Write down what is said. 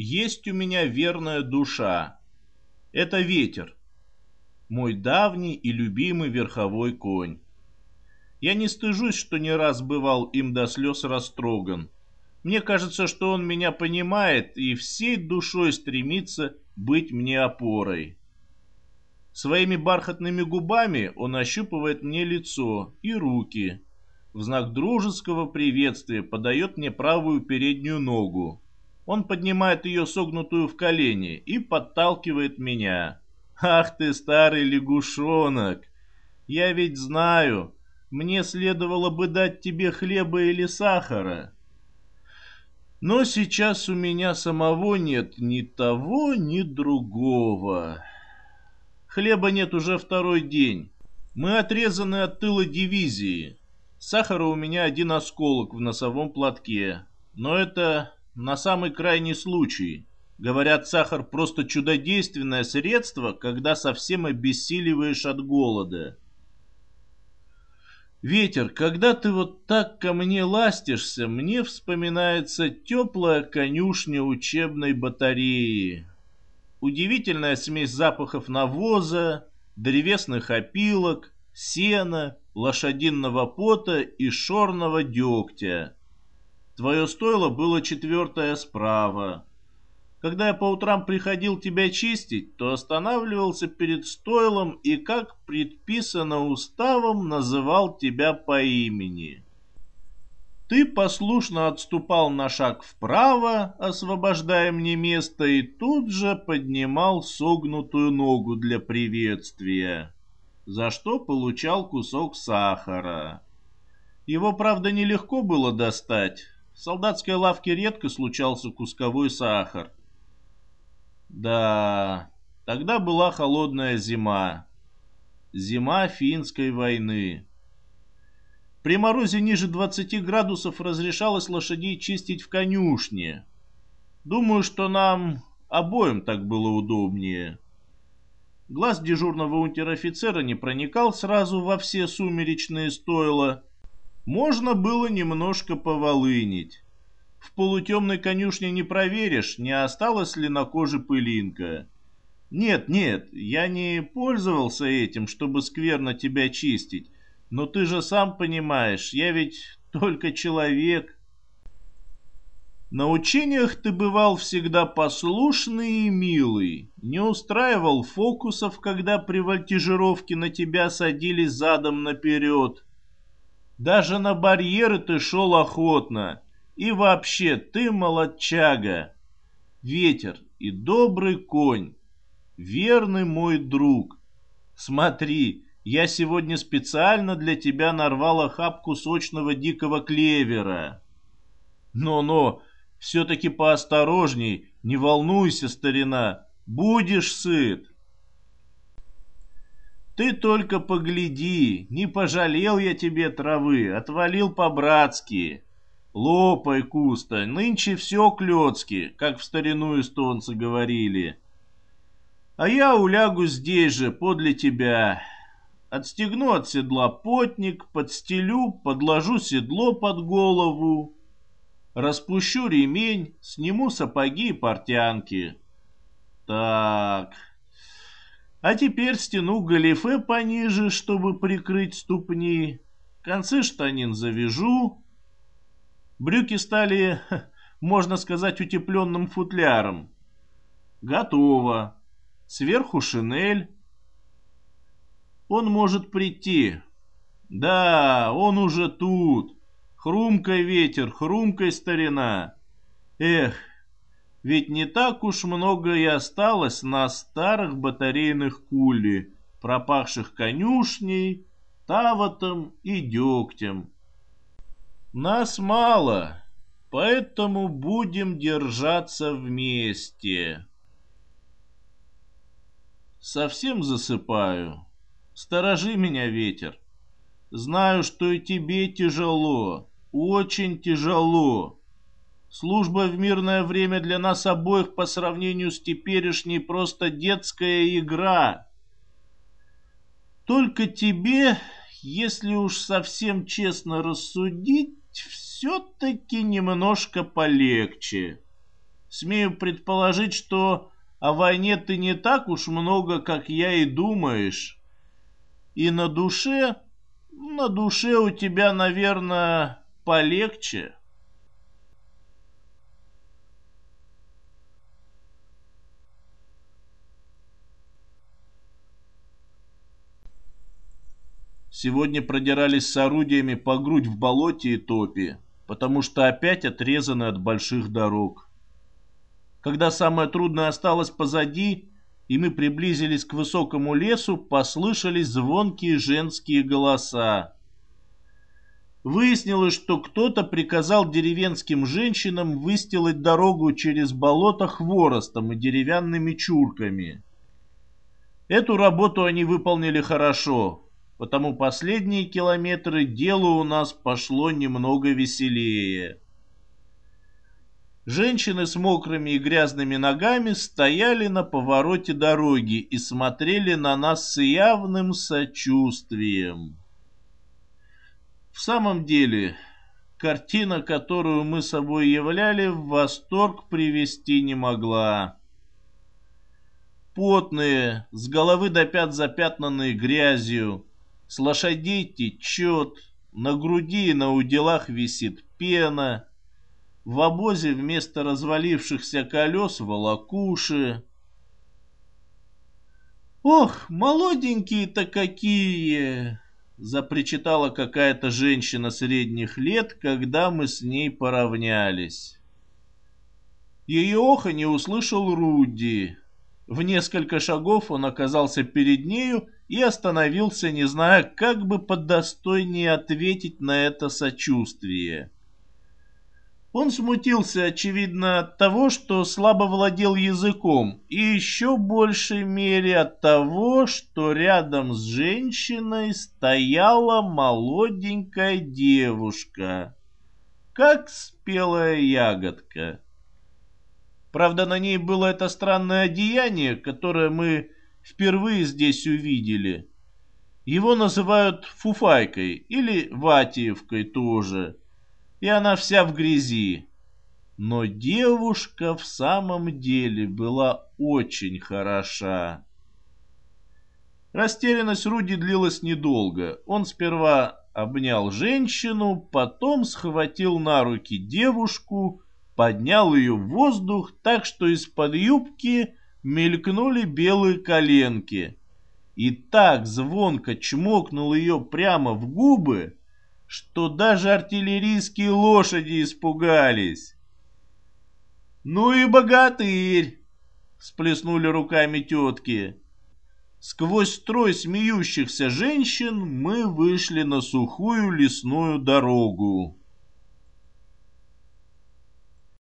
Есть у меня верная душа. Это ветер. Мой давний и любимый верховой конь. Я не стыжусь, что не раз бывал им до слез растроган. Мне кажется, что он меня понимает и всей душой стремится быть мне опорой. Своими бархатными губами он ощупывает мне лицо и руки. В знак дружеского приветствия подает мне правую переднюю ногу. Он поднимает ее согнутую в колени и подталкивает меня. «Ах ты, старый лягушонок! Я ведь знаю, мне следовало бы дать тебе хлеба или сахара. Но сейчас у меня самого нет ни того, ни другого. Хлеба нет уже второй день. Мы отрезаны от тыла дивизии. Сахара у меня один осколок в носовом платке. Но это на самый крайний случай. Говорят, сахар просто чудодейственное средство, когда совсем обессиливаешь от голода. Ветер, когда ты вот так ко мне ластишься, мне вспоминается теплая конюшня учебной батареи. Удивительная смесь запахов навоза, древесных опилок, сена, лошадиного пота и шорного дегтя. Твое стойло было четвертое справа. Когда я по утрам приходил тебя чистить, то останавливался перед стойлом и, как предписано уставом, называл тебя по имени. Ты послушно отступал на шаг вправо, освобождая мне место, и тут же поднимал согнутую ногу для приветствия, за что получал кусок сахара. Его, правда, нелегко было достать, в солдатской лавке редко случался кусковой сахар. Да, тогда была холодная зима. Зима финской войны. При морозе ниже 20 градусов разрешалось лошадей чистить в конюшне. Думаю, что нам обоим так было удобнее. Глаз дежурного унтер-офицера не проникал сразу во все сумеречные стойла, можно было немножко поволынить. В полутемной конюшне не проверишь, не осталась ли на коже пылинка. Нет, нет, я не пользовался этим, чтобы скверно тебя чистить. Но ты же сам понимаешь, я ведь только человек. На учениях ты бывал всегда послушный и милый, не устраивал фокусов, когда при вольтижировке на тебя садились задом наперед, даже на барьеры ты шел охотно. И вообще, ты молодчага. Ветер и добрый конь. Верный мой друг. Смотри, я сегодня специально для тебя нарвал охапку сочного дикого клевера. Но-но, все-таки поосторожней, не волнуйся, старина, будешь сыт. Ты только погляди, не пожалел я тебе травы, отвалил по-братски. Лопай, куста, нынче все клетки, как в старину эстонцы говорили. А я улягу здесь же, подле тебя. Отстегну от седла потник, подстелю, подложу седло под голову. Распущу ремень, сниму сапоги и портянки. Так, а теперь стяну галифе пониже, чтобы прикрыть ступни. Концы штанин завяжу. Брюки стали, можно сказать, утепленным футляром. Готово. Сверху шинель. Он может прийти. Да, он уже тут. Хрумкой ветер, хрумкой старина. Эх, ведь не так уж много и осталось на старых батарейных кули, пропахших конюшней, тавотом и дегтем. Нас мало, поэтому будем держаться вместе. Совсем засыпаю. Сторожи меня, ветер. Знаю, что и тебе тяжело, очень тяжело. Служба в мирное время для нас обоих по сравнению с теперешней просто детская игра. Только тебе, если уж совсем честно рассудить, все-таки немножко полегче. смею предположить, что о войне ты не так уж много, как я и думаешь. И на душе, на душе у тебя, наверное, полегче». Сегодня продирались с орудиями по грудь в болоте и топе, потому что опять отрезаны от больших дорог. Когда самое трудное осталось позади, и мы приблизились к высокому лесу, послышались звонкие женские голоса. Выяснилось, что кто-то приказал деревенским женщинам выстилать дорогу через болото хворостом и деревянными чурками. Эту работу они выполнили хорошо, потому последние километры делу у нас пошло немного веселее. Женщины с мокрыми и грязными ногами стояли на повороте дороги и смотрели на нас с явным сочувствием. В самом деле, картина, которую мы собой являли, в восторг привести не могла. Потные, с головы до пят запятнанные грязью, с лошадей течет, на груди и на уделах висит пена, в обозе вместо развалившихся колес волокуши. «Ох, молоденькие-то какие!» — запричитала какая-то женщина средних лет, когда мы с ней поравнялись. Ее охо не услышал Руди. В несколько шагов он оказался перед нею и остановился, не зная, как бы подостойнее ответить на это сочувствие. Он смутился, очевидно, от того, что слабо владел языком, и еще большей мере от того, что рядом с женщиной стояла молоденькая девушка, как спелая ягодка. Правда, на ней было это странное одеяние, которое мы впервые здесь увидели. Его называют фуфайкой или ватиевкой тоже, и она вся в грязи. Но девушка в самом деле была очень хороша. Растерянность Руди длилась недолго. Он сперва обнял женщину, потом схватил на руки девушку поднял ее в воздух так, что из-под юбки мелькнули белые коленки. И так звонко чмокнул ее прямо в губы, что даже артиллерийские лошади испугались. «Ну и богатырь!» — сплеснули руками тетки. Сквозь строй смеющихся женщин мы вышли на сухую лесную дорогу.